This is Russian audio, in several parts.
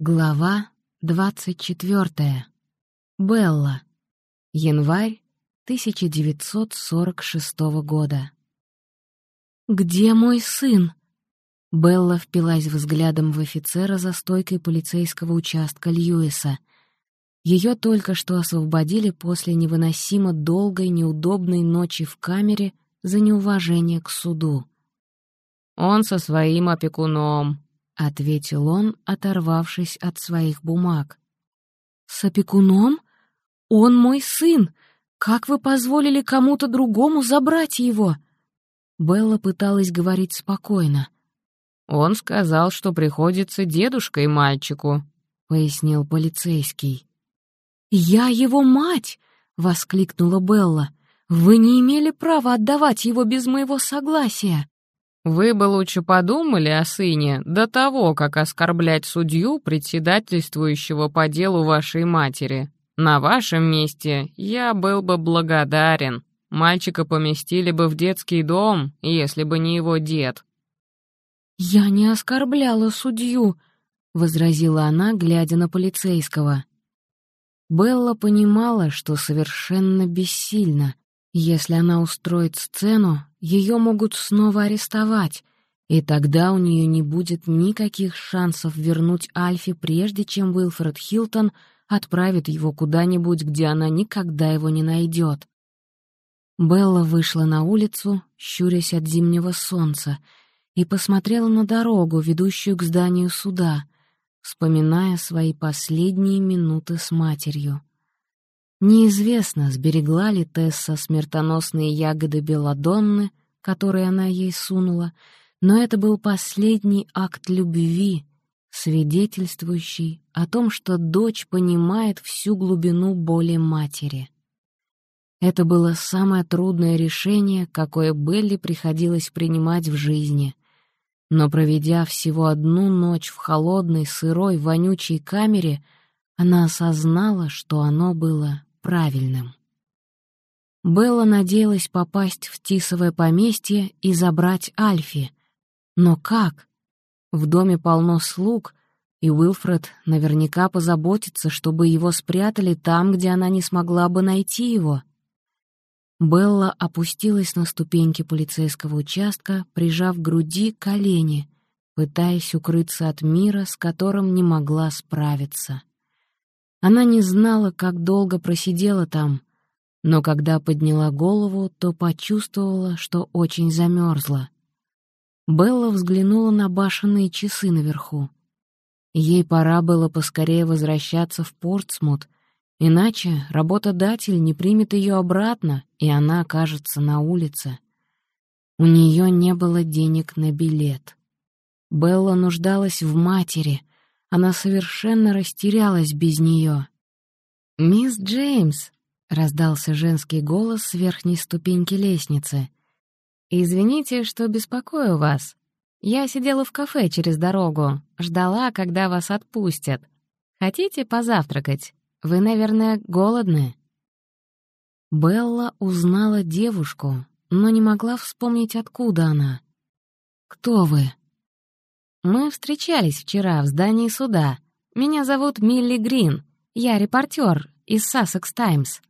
Глава 24. Белла. Январь 1946 года. «Где мой сын?» Белла впилась взглядом в офицера за стойкой полицейского участка Льюиса. Ее только что освободили после невыносимо долгой неудобной ночи в камере за неуважение к суду. «Он со своим опекуном», — ответил он, оторвавшись от своих бумаг. «С опекуном? Он мой сын! Как вы позволили кому-то другому забрать его?» Белла пыталась говорить спокойно. «Он сказал, что приходится дедушкой мальчику», — пояснил полицейский. «Я его мать!» — воскликнула Белла. «Вы не имели права отдавать его без моего согласия». Вы бы лучше подумали о сыне до того, как оскорблять судью, председательствующего по делу вашей матери. На вашем месте я был бы благодарен. Мальчика поместили бы в детский дом, если бы не его дед». «Я не оскорбляла судью», — возразила она, глядя на полицейского. Белла понимала, что совершенно бессильна. Если она устроит сцену, ее могут снова арестовать, и тогда у нее не будет никаких шансов вернуть Альфи, прежде чем Уилфред Хилтон отправит его куда-нибудь, где она никогда его не найдет. Белла вышла на улицу, щурясь от зимнего солнца, и посмотрела на дорогу, ведущую к зданию суда, вспоминая свои последние минуты с матерью. Неизвестно, сберегла ли Тесса смертоносные ягоды Беладонны, которые она ей сунула, но это был последний акт любви, свидетельствующий о том, что дочь понимает всю глубину боли матери. Это было самое трудное решение, какое Белли приходилось принимать в жизни. Но проведя всего одну ночь в холодной, сырой, вонючей камере, она осознала, что оно было правильным. Белла надеялась попасть в Тисовое поместье и забрать Альфи. Но как? В доме полно слуг, и Уилфред наверняка позаботится, чтобы его спрятали там, где она не смогла бы найти его. Белла опустилась на ступеньки полицейского участка, прижав к груди колени, пытаясь укрыться от мира, с которым не могла справиться. Она не знала, как долго просидела там, но когда подняла голову, то почувствовала, что очень замерзла. Белла взглянула на башенные часы наверху. Ей пора было поскорее возвращаться в Портсмут, иначе работодатель не примет ее обратно, и она окажется на улице. У нее не было денег на билет. Белла нуждалась в матери — она совершенно растерялась без нее. «Мисс Джеймс!» — раздался женский голос с верхней ступеньки лестницы. «Извините, что беспокою вас. Я сидела в кафе через дорогу, ждала, когда вас отпустят. Хотите позавтракать? Вы, наверное, голодны?» Белла узнала девушку, но не могла вспомнить, откуда она. «Кто вы?» «Мы встречались вчера в здании суда. Меня зовут Милли Грин. Я репортер из Sussex Times».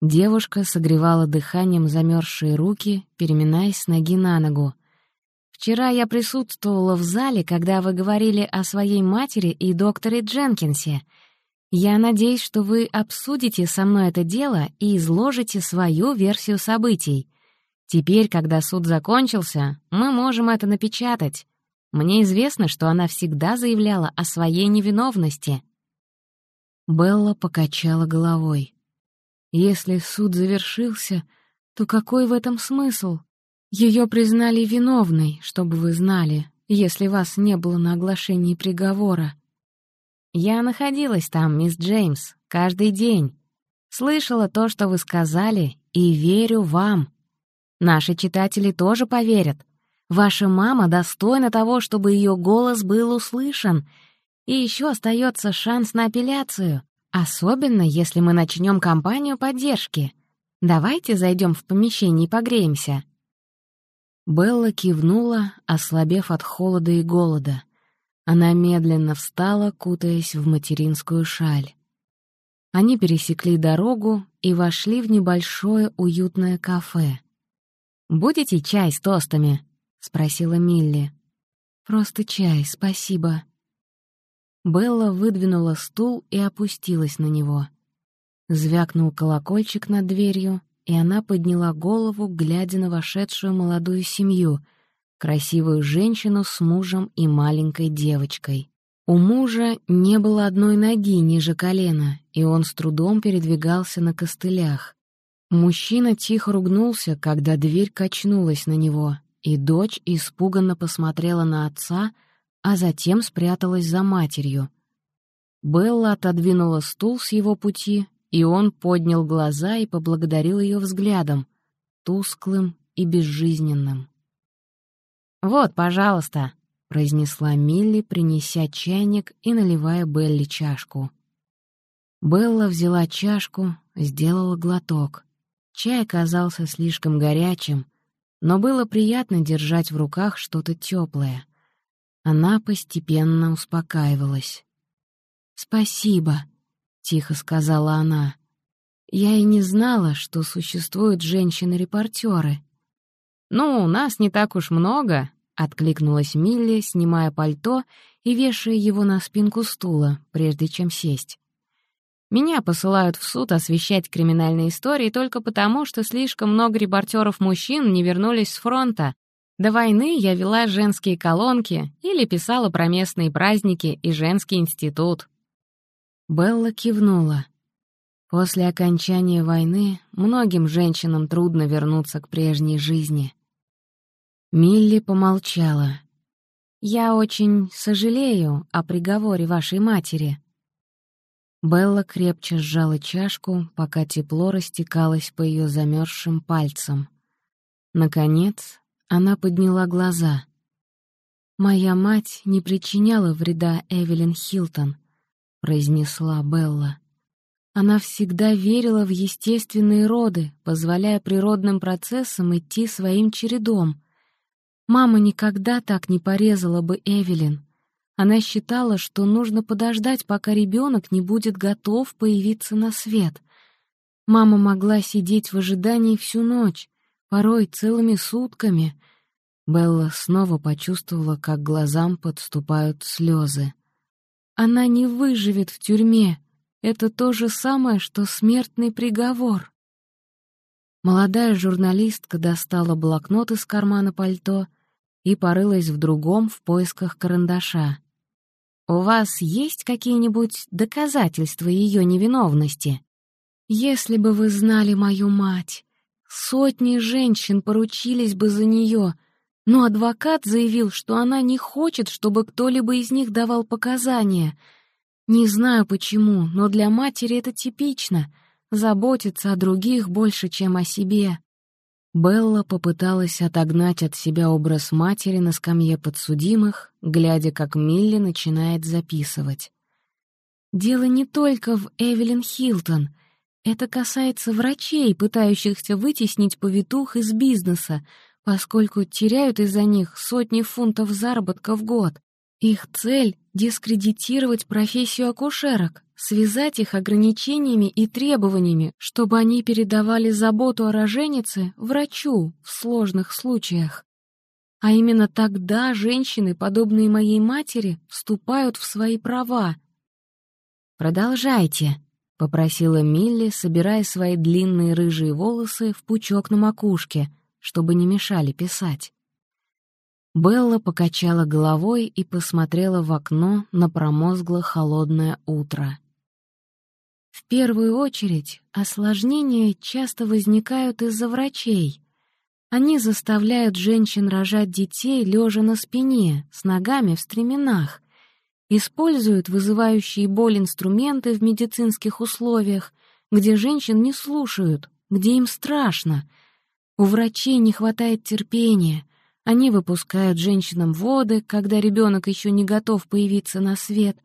Девушка согревала дыханием замерзшие руки, переминаясь с ноги на ногу. «Вчера я присутствовала в зале, когда вы говорили о своей матери и докторе Дженкинсе. Я надеюсь, что вы обсудите со мной это дело и изложите свою версию событий. Теперь, когда суд закончился, мы можем это напечатать. Мне известно, что она всегда заявляла о своей невиновности». Белла покачала головой. «Если суд завершился, то какой в этом смысл? Ее признали виновной, чтобы вы знали, если вас не было на оглашении приговора». «Я находилась там, мисс Джеймс, каждый день. Слышала то, что вы сказали, и верю вам. Наши читатели тоже поверят. Ваша мама достойна того, чтобы ее голос был услышан. И еще остается шанс на апелляцию, особенно если мы начнем кампанию поддержки. Давайте зайдем в помещение и погреемся». Белла кивнула, ослабев от холода и голода. Она медленно встала, кутаясь в материнскую шаль. Они пересекли дорогу и вошли в небольшое уютное кафе. «Будете чай с тостами?» — спросила Милли. «Просто чай, спасибо». Белла выдвинула стул и опустилась на него. Звякнул колокольчик над дверью, и она подняла голову, глядя на вошедшую молодую семью, красивую женщину с мужем и маленькой девочкой. У мужа не было одной ноги ниже колена, и он с трудом передвигался на костылях. Мужчина тихо ругнулся, когда дверь качнулась на него, и дочь испуганно посмотрела на отца, а затем спряталась за матерью. Белла отодвинула стул с его пути, и он поднял глаза и поблагодарил ее взглядом, тусклым и безжизненным. «Вот, пожалуйста», произнесла Милли, принеся чайник и наливая Белли чашку. Белла взяла чашку, сделала глоток. Чай казался слишком горячим, но было приятно держать в руках что-то теплое. Она постепенно успокаивалась. «Спасибо», — тихо сказала она. «Я и не знала, что существуют женщины-репортеры». «Ну, нас не так уж много», Откликнулась Милли, снимая пальто и вешая его на спинку стула, прежде чем сесть. «Меня посылают в суд освещать криминальные истории только потому, что слишком много репортеров-мужчин не вернулись с фронта. До войны я вела женские колонки или писала про местные праздники и женский институт». Белла кивнула. После окончания войны многим женщинам трудно вернуться к прежней жизни. Милли помолчала. «Я очень сожалею о приговоре вашей матери». Белла крепче сжала чашку, пока тепло растекалось по ее замерзшим пальцам. Наконец, она подняла глаза. «Моя мать не причиняла вреда Эвелин Хилтон», — произнесла Белла. Она всегда верила в естественные роды, позволяя природным процессам идти своим чередом — Мама никогда так не порезала бы Эвелин. Она считала, что нужно подождать, пока ребенок не будет готов появиться на свет. Мама могла сидеть в ожидании всю ночь, порой целыми сутками. Белла снова почувствовала, как глазам подступают слезы. Она не выживет в тюрьме. Это то же самое, что смертный приговор. Молодая журналистка достала блокнот из кармана пальто — и порылась в другом в поисках карандаша. «У вас есть какие-нибудь доказательства ее невиновности? Если бы вы знали мою мать, сотни женщин поручились бы за нее, но адвокат заявил, что она не хочет, чтобы кто-либо из них давал показания. Не знаю почему, но для матери это типично — заботиться о других больше, чем о себе. Белла попыталась отогнать от себя образ матери на скамье подсудимых, глядя, как Милли начинает записывать. «Дело не только в Эвелин Хилтон. Это касается врачей, пытающихся вытеснить повитух из бизнеса, поскольку теряют из-за них сотни фунтов заработка в год. Их цель — дискредитировать профессию акушерок, связать их ограничениями и требованиями, чтобы они передавали заботу о роженице врачу в сложных случаях. А именно тогда женщины, подобные моей матери, вступают в свои права. «Продолжайте», — попросила Милли, собирая свои длинные рыжие волосы в пучок на макушке, чтобы не мешали писать. Белла покачала головой и посмотрела в окно на промозгло-холодное утро. В первую очередь, осложнения часто возникают из-за врачей. Они заставляют женщин рожать детей лежа на спине, с ногами в стременах, используют вызывающие боль инструменты в медицинских условиях, где женщин не слушают, где им страшно. У врачей не хватает терпения — они выпускают женщинам воды, когда ребенок еще не готов появиться на свет,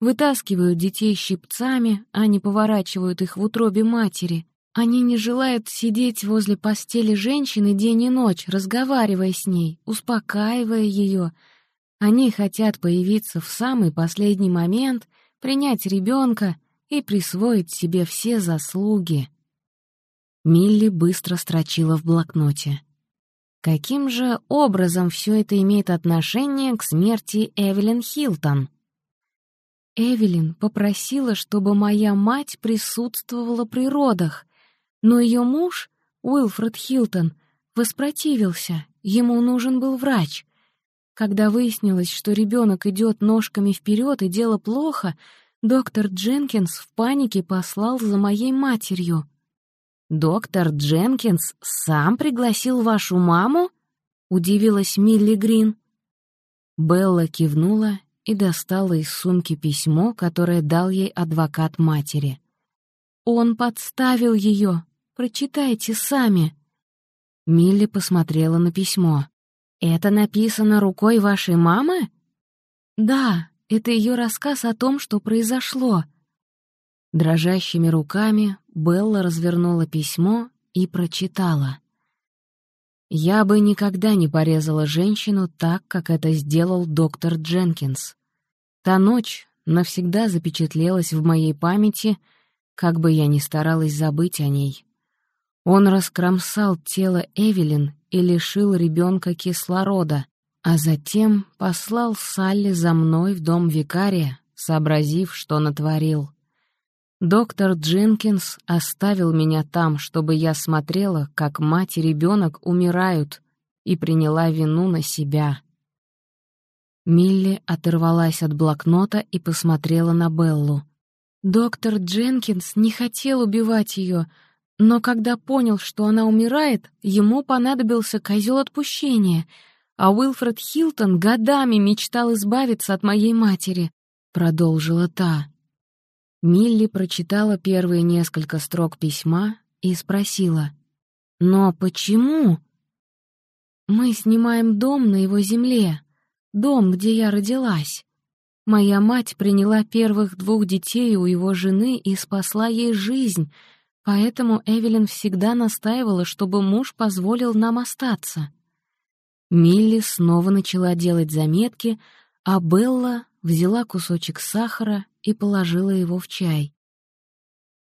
вытаскивают детей щипцами, а не поворачивают их в утробе матери. Они не желают сидеть возле постели женщины день и ночь, разговаривая с ней, успокаивая ее. Они хотят появиться в самый последний момент, принять ребенка и присвоить себе все заслуги. Милли быстро строчила в блокноте. Каким же образом все это имеет отношение к смерти Эвелин Хилтон? Эвелин попросила, чтобы моя мать присутствовала при родах, но ее муж, Уилфред Хилтон, воспротивился, ему нужен был врач. Когда выяснилось, что ребенок идет ножками вперед и дело плохо, доктор Дженкинс в панике послал за моей матерью. «Доктор Дженкинс сам пригласил вашу маму?» — удивилась Милли Грин. Белла кивнула и достала из сумки письмо, которое дал ей адвокат матери. «Он подставил ее. Прочитайте сами». Милли посмотрела на письмо. «Это написано рукой вашей мамы?» «Да, это ее рассказ о том, что произошло». Дрожащими руками Белла развернула письмо и прочитала. «Я бы никогда не порезала женщину так, как это сделал доктор Дженкинс. Та ночь навсегда запечатлелась в моей памяти, как бы я ни старалась забыть о ней. Он раскромсал тело Эвелин и лишил ребенка кислорода, а затем послал Салли за мной в дом викария, сообразив, что натворил. Доктор Дженкинс оставил меня там, чтобы я смотрела, как мать и ребенок умирают, и приняла вину на себя. Милли оторвалась от блокнота и посмотрела на Беллу. Доктор Дженкинс не хотел убивать ее, но когда понял, что она умирает, ему понадобился козел отпущения, а Уилфред Хилтон годами мечтал избавиться от моей матери, продолжила та. Милли прочитала первые несколько строк письма и спросила, «Но почему?» «Мы снимаем дом на его земле, дом, где я родилась. Моя мать приняла первых двух детей у его жены и спасла ей жизнь, поэтому Эвелин всегда настаивала, чтобы муж позволил нам остаться». Милли снова начала делать заметки, а Белла взяла кусочек сахара и положила его в чай.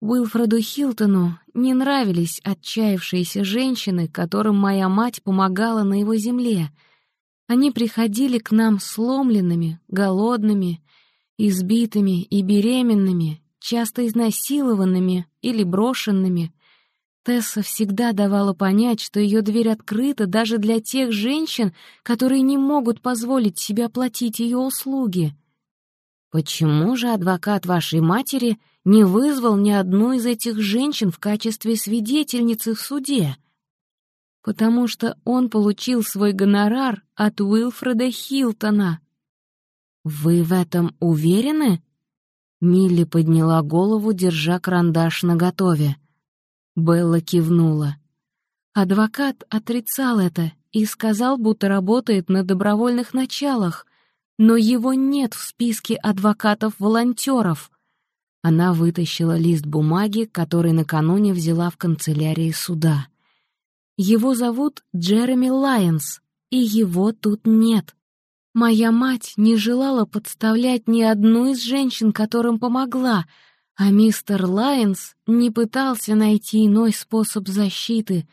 Уилфреду Хилтону не нравились отчаявшиеся женщины, которым моя мать помогала на его земле. Они приходили к нам сломленными, голодными, избитыми и беременными, часто изнасилованными или брошенными. Тесса всегда давала понять, что ее дверь открыта даже для тех женщин, которые не могут позволить себе оплатить ее услуги — Почему же адвокат вашей матери не вызвал ни одну из этих женщин в качестве свидетельницы в суде? Потому что он получил свой гонорар от Уилфреда Хилтона. Вы в этом уверены? Милли подняла голову, держа карандаш наготове. Белла кивнула. Адвокат отрицал это и сказал, будто работает на добровольных началах, но его нет в списке адвокатов-волонтеров. Она вытащила лист бумаги, который накануне взяла в канцелярии суда. Его зовут Джереми Лайонс, и его тут нет. Моя мать не желала подставлять ни одну из женщин, которым помогла, а мистер Лайонс не пытался найти иной способ защиты.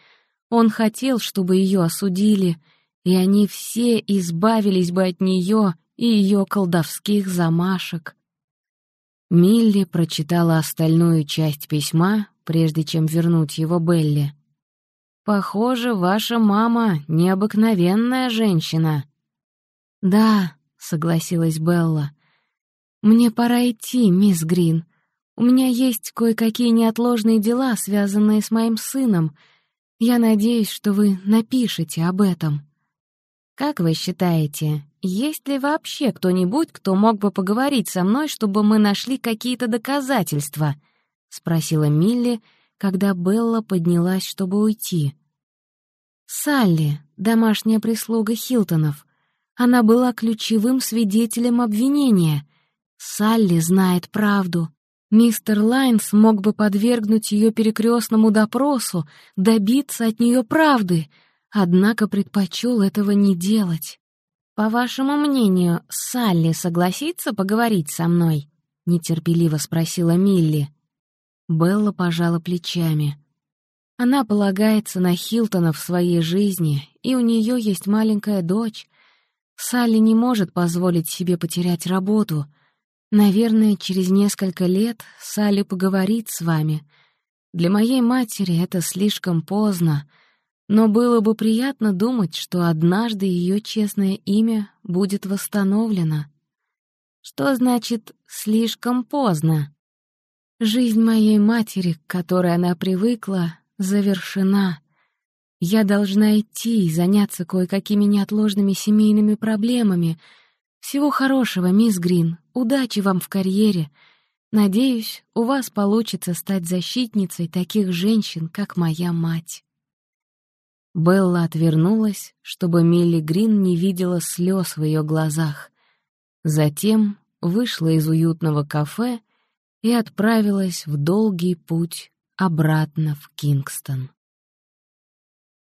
Он хотел, чтобы ее осудили, и они все избавились бы от нее, и ее колдовских замашек. Милли прочитала остальную часть письма, прежде чем вернуть его Белли. «Похоже, ваша мама — необыкновенная женщина». «Да», — согласилась Белла. «Мне пора идти, мисс Грин. У меня есть кое-какие неотложные дела, связанные с моим сыном. Я надеюсь, что вы напишете об этом». «Как вы считаете, есть ли вообще кто-нибудь, кто мог бы поговорить со мной, чтобы мы нашли какие-то доказательства?» — спросила Милли, когда Белла поднялась, чтобы уйти. «Салли, домашняя прислуга Хилтонов. Она была ключевым свидетелем обвинения. Салли знает правду. Мистер Лайнс мог бы подвергнуть ее перекрестному допросу, добиться от нее правды, однако предпочел этого не делать. «По вашему мнению, Салли согласится поговорить со мной?» — нетерпеливо спросила Милли. Белла пожала плечами. Она полагается на Хилтона в своей жизни, и у нее есть маленькая дочь. Салли не может позволить себе потерять работу. Наверное, через несколько лет Салли поговорит с вами. Для моей матери это слишком поздно, но было бы приятно думать, что однажды ее честное имя будет восстановлено. Что значит «слишком поздно»? Жизнь моей матери, к которой она привыкла, завершена. Я должна идти и заняться кое-какими неотложными семейными проблемами. Всего хорошего, мисс Грин, удачи вам в карьере. Надеюсь, у вас получится стать защитницей таких женщин, как моя мать. Белла отвернулась, чтобы Милли Грин не видела слез в ее глазах. Затем вышла из уютного кафе и отправилась в долгий путь обратно в Кингстон.